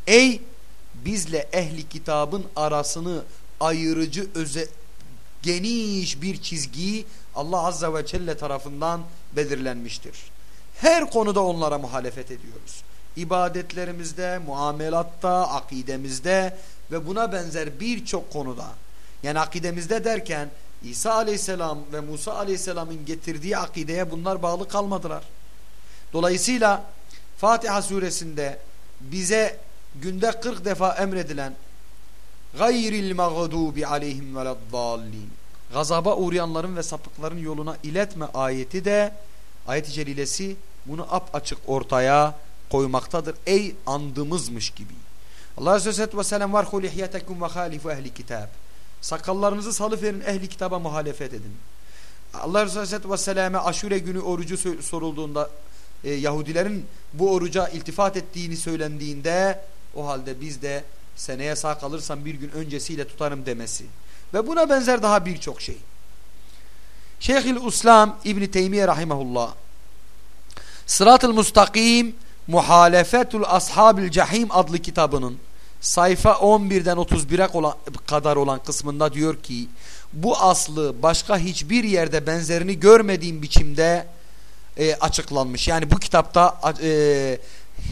Ey bizle ehli kitabın arasını ayırıcı öze geniş bir çizgiyi Allah Azze ve Celle tarafından belirlenmiştir. Her konuda onlara muhalefet ediyoruz. İbadetlerimizde, muamelatta, akidemizde ve buna benzer birçok konuda. Yani akidemizde derken İsa aleyhisselam ve Musa aleyhisselamın getirdiği akideye bunlar bağlı kalmadılar. Dolayısıyla Fatiha suresinde bize günde 40 defa emredilen gayril mağdubi aleyhim veleddallin gazaba uğrayanların ve sapıkların yoluna iletme ayeti de ayet-i celilesi bunu ap açık ortaya koymaktadır. Ey andımızmış gibi. Allah Resulü ve sellem var hulihyetekum ve halifu ehli kitab. Sakallarınızı salıverin ehli kitaba muhalefet edin. Allah Resulü Aleyhisselatü Vesselam'a aşure günü orucu sorulduğunda e, Yahudilerin bu oruca iltifat ettiğini söylendiğinde o halde biz de seneye sağ kalırsam bir gün öncesiyle tutarım demesi. Ve buna benzer daha birçok şey. Şeyhül İslam İbni Teymiye Rahimahullah Sırat-ı Mustakim Muhalefetul Ashabil Cahim adlı kitabının sayfa 11'den 31'e kadar olan kısmında diyor ki bu aslı başka hiçbir yerde benzerini görmediğim biçimde e, açıklanmış. Yani bu kitapta e,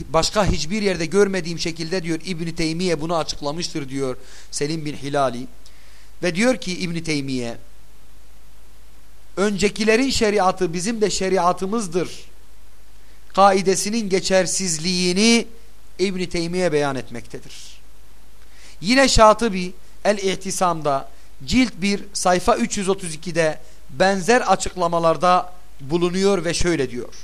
başka hiçbir yerde görmediğim şekilde diyor İbni Teymiye bunu açıklamıştır diyor Selim bin Hilali. Ve diyor ki İbni Teymiye öncekilerin şeriatı bizim de şeriatımızdır kaidesinin geçersizliğini İbni Teymiye beyan etmektedir. Yine Şatıbi El-İhtisam'da cilt 1 sayfa 332'de benzer açıklamalarda bulunuyor ve şöyle diyor.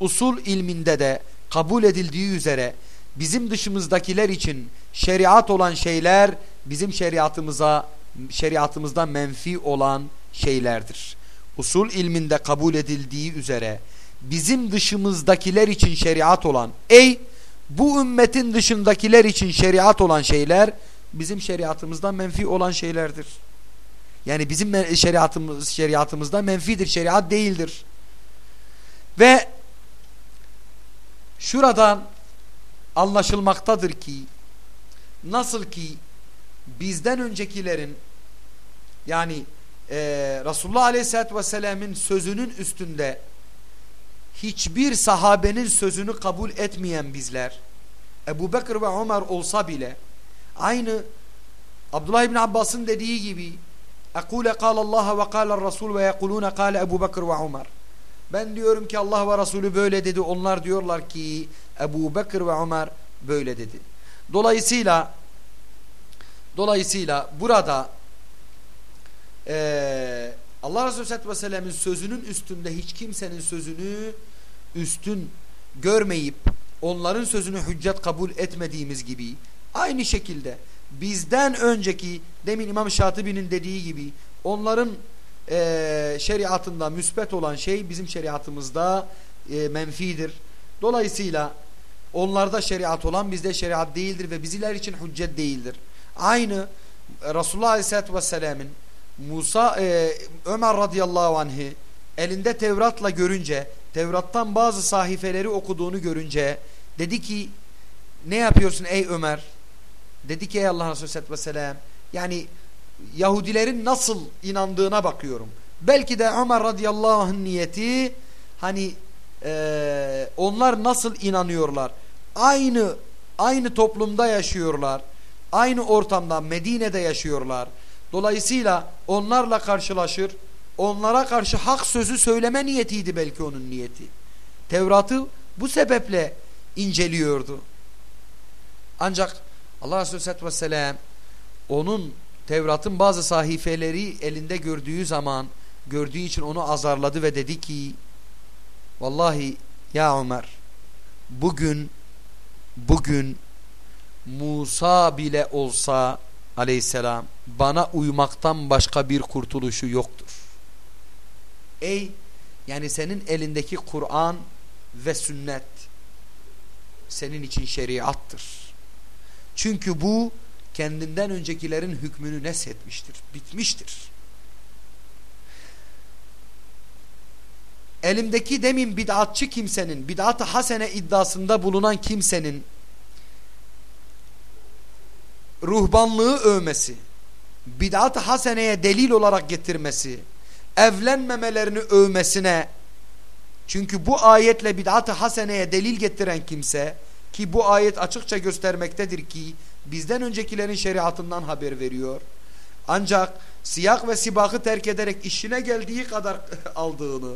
Usul ilminde de kabul edildiği üzere bizim dışımızdakiler için şeriat olan şeyler bizim şeriatımıza şeriatımızda menfi olan şeylerdir. Usul ilminde kabul edildiği üzere bizim dışımızdakiler için şeriat olan ey bu ümmetin dışındakiler için şeriat olan şeyler bizim şeriatımızda menfi olan şeylerdir. Yani bizim şeriatımız şeriatımızda menfidir, şeriat değildir. Ve şuradan anlaşılmaktadır ki nasıl ki bizden öncekilerin yani e, Resulullah Aleyhisselatü Vesselam'ın sözünün üstünde hiçbir sahabenin sözünü kabul etmeyen bizler Ebu Bekir ve Ömer olsa bile aynı Abdullah İbni Abbas'ın dediği gibi kâlallaha ve kâler Resul ve yekulûne kâle Ebu Bekir ve Ömer. Ben diyorum ki Allah ve Resulü böyle dedi. Onlar diyorlar ki Ebu Bekir ve Ömer böyle dedi. Dolayısıyla dolayısıyla burada e, Allah Resulü Aleyhisselatü Vesselam'ın sözünün üstünde hiç kimsenin sözünü üstün görmeyip onların sözünü hüccet kabul etmediğimiz gibi aynı şekilde bizden önceki demin İmam Şatibi'nin dediği gibi onların e, şeriatında müsbet olan şey bizim şeriatımızda e, menfidir. Dolayısıyla onlarda şeriat olan bizde şeriat değildir ve bizler için hüccet değildir. Aynı Resulullah Aleyhisselatü Vesselam'ın Musa e, Ömer radıyallahu anh'i elinde Tevrat'la görünce Tevrat'tan bazı sahifeleri okuduğunu görünce dedi ki ne yapıyorsun ey Ömer? Dedi ki ey Allah Resulü aleyhissalatü vesselam yani Yahudilerin nasıl inandığına bakıyorum. Belki de Ömer radıyallahu anh'ın niyeti hani e, onlar nasıl inanıyorlar? Aynı aynı toplumda yaşıyorlar aynı ortamda Medine'de yaşıyorlar Dolayısıyla onlarla karşılaşır, onlara karşı hak sözü söyleme niyetiydi belki onun niyeti. Tevrat'ı bu sebeple inceliyordu. Ancak Allah Resulü Aleyhisselatü Vesselam onun Tevrat'ın bazı sahifeleri elinde gördüğü zaman gördüğü için onu azarladı ve dedi ki Vallahi ya Ömer bugün bugün Musa bile olsa aleyhisselam bana uymaktan başka bir kurtuluşu yoktur. Ey yani senin elindeki Kur'an ve sünnet senin için şeriattır. Çünkü bu kendinden öncekilerin hükmünü neshetmiştir, bitmiştir. Elimdeki demin bid'atçı kimsenin, bid'at-ı hasene iddiasında bulunan kimsenin ruhbanlığı övmesi, bid'at-ı haseneye delil olarak getirmesi, evlenmemelerini övmesine, çünkü bu ayetle bid'at-ı haseneye delil getiren kimse, ki bu ayet açıkça göstermektedir ki, bizden öncekilerin şeriatından haber veriyor. Ancak siyak ve sibakı terk ederek işine geldiği kadar aldığını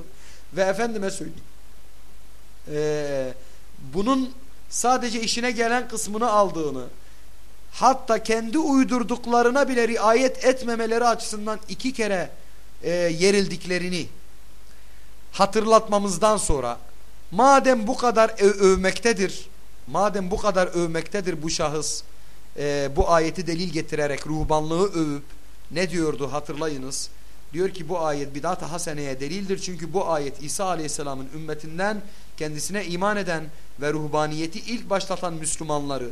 ve efendime söyleyeyim, ee, bunun sadece işine gelen kısmını aldığını, hatta kendi uydurduklarına bile riayet etmemeleri açısından iki kere e, yerildiklerini hatırlatmamızdan sonra madem bu kadar övmektedir madem bu kadar övmektedir bu şahıs e, bu ayeti delil getirerek ruhbanlığı övüp ne diyordu hatırlayınız. Diyor ki bu ayet bidat-ı haseneye delildir. Çünkü bu ayet İsa aleyhisselamın ümmetinden kendisine iman eden ve ruhbaniyeti ilk başlatan Müslümanları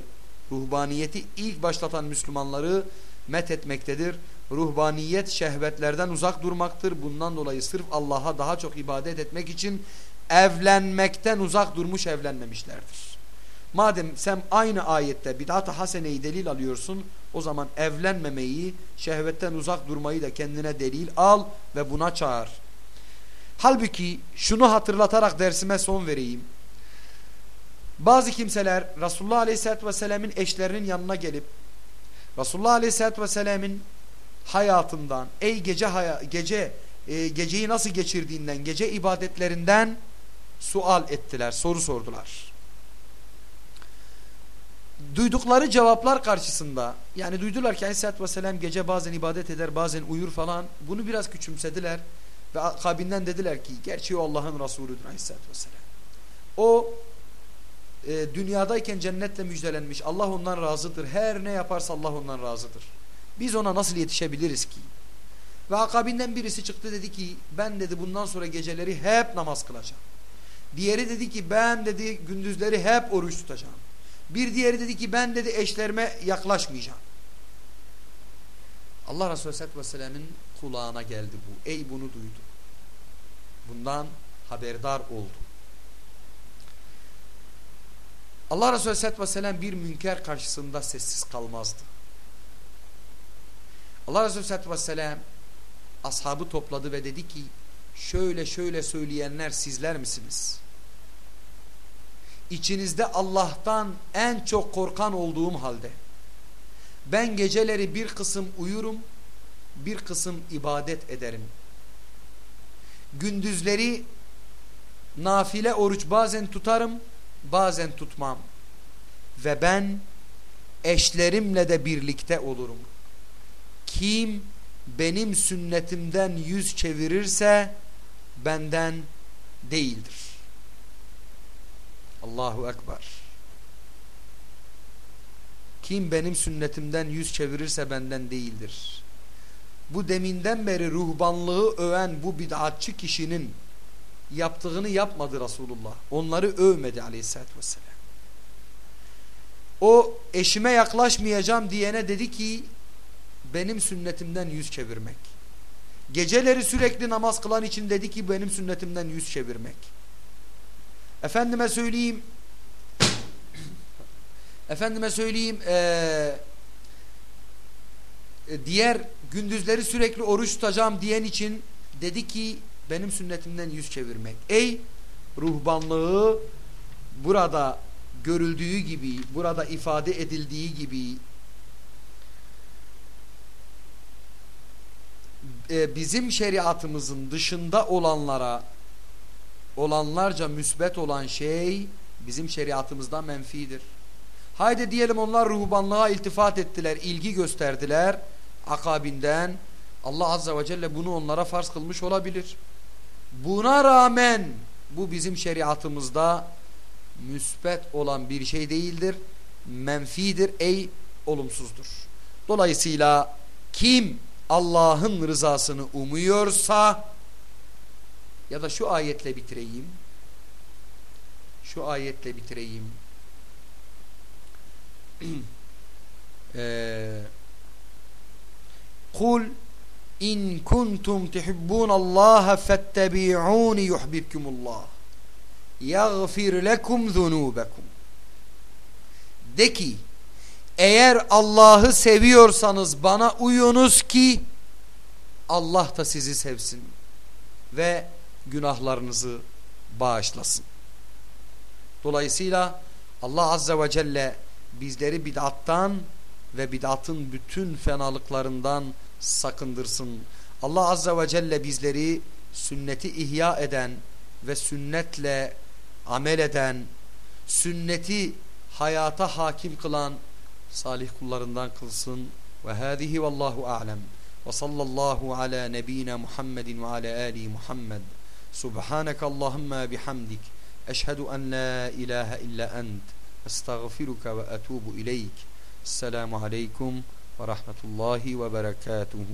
ruhbaniyeti ilk başlatan Müslümanları met etmektedir. Ruhbaniyet şehvetlerden uzak durmaktır. Bundan dolayı sırf Allah'a daha çok ibadet etmek için evlenmekten uzak durmuş evlenmemişlerdir. Madem sen aynı ayette bid'at-ı haseneyi delil alıyorsun o zaman evlenmemeyi, şehvetten uzak durmayı da kendine delil al ve buna çağır. Halbuki şunu hatırlatarak dersime son vereyim. Bazı kimseler Resulullah Aleyhisselatü Vesselam'ın eşlerinin yanına gelip Resulullah Aleyhisselatü Vesselam'ın hayatından, ey gece haya, gece e, geceyi nasıl geçirdiğinden, gece ibadetlerinden sual ettiler, soru sordular. Duydukları cevaplar karşısında, yani duydular ki Aleyhisselatü Vesselam gece bazen ibadet eder, bazen uyur falan, bunu biraz küçümsediler ve akabinden dediler ki, gerçi Allah'ın Resulüdür Aleyhisselatü Vesselam. O e, dünyadayken cennetle müjdelenmiş. Allah ondan razıdır. Her ne yaparsa Allah ondan razıdır. Biz ona nasıl yetişebiliriz ki? Ve akabinden birisi çıktı dedi ki ben dedi bundan sonra geceleri hep namaz kılacağım. Diğeri dedi ki ben dedi gündüzleri hep oruç tutacağım. Bir diğeri dedi ki ben dedi eşlerime yaklaşmayacağım. Allah Resulü Aleyhisselatü kulağına geldi bu. Ey bunu duydu. Bundan haberdar oldu. Allah Resulü Aleyhisselatü Vesselam bir münker karşısında sessiz kalmazdı. Allah Resulü Aleyhisselatü Vesselam ashabı topladı ve dedi ki şöyle şöyle söyleyenler sizler misiniz? içinizde Allah'tan en çok korkan olduğum halde ben geceleri bir kısım uyurum bir kısım ibadet ederim. Gündüzleri nafile oruç bazen tutarım bazen tutmam ve ben eşlerimle de birlikte olurum. Kim benim sünnetimden yüz çevirirse benden değildir. Allahu Ekber. Kim benim sünnetimden yüz çevirirse benden değildir. Bu deminden beri ruhbanlığı öven bu bid'atçı kişinin yaptığını yapmadı Resulullah. Onları övmedi aleyhissalatü vesselam. O eşime yaklaşmayacağım diyene dedi ki benim sünnetimden yüz çevirmek. Geceleri sürekli namaz kılan için dedi ki benim sünnetimden yüz çevirmek. Efendime söyleyeyim efendime söyleyeyim ee, diğer gündüzleri sürekli oruç tutacağım diyen için dedi ki benim sünnetimden yüz çevirmek. Ey ruhbanlığı burada görüldüğü gibi, burada ifade edildiği gibi e, bizim şeriatımızın dışında olanlara olanlarca müsbet olan şey bizim şeriatımızda menfidir. Haydi diyelim onlar ruhbanlığa iltifat ettiler, ilgi gösterdiler. Akabinden Allah Azze ve Celle bunu onlara farz kılmış olabilir. Buna rağmen bu bizim şeriatımızda müsbet olan bir şey değildir. Menfidir ey olumsuzdur. Dolayısıyla kim Allah'ın rızasını umuyorsa ya da şu ayetle bitireyim. Şu ayetle bitireyim. Kul in kuntum tuhibbunallaha fattabi'uni yuhibbukumullah yaghfir lekum zunubekum. De ki eğer Allah'ı seviyorsanız bana uyunuz ki Allah da sizi sevsin ve günahlarınızı bağışlasın. Dolayısıyla Allah Azze ve Celle bizleri bid'attan ve bid'atın bütün fenalıklarından sakındırsın. Allah Azze ve Celle bizleri sünneti ihya eden ve sünnetle amel eden, sünneti hayata hakim kılan salih kullarından kılsın. Ve hâzihi vallahu a'lem. Ve sallallahu ala nebina Muhammedin ve ala ali Muhammed. Subhaneke Allahümme bihamdik. Eşhedü en la ilahe illa ent. Estağfiruka ve etubu ileyk. Esselamu aleykum ve rahmetullahi ve berekatuhu.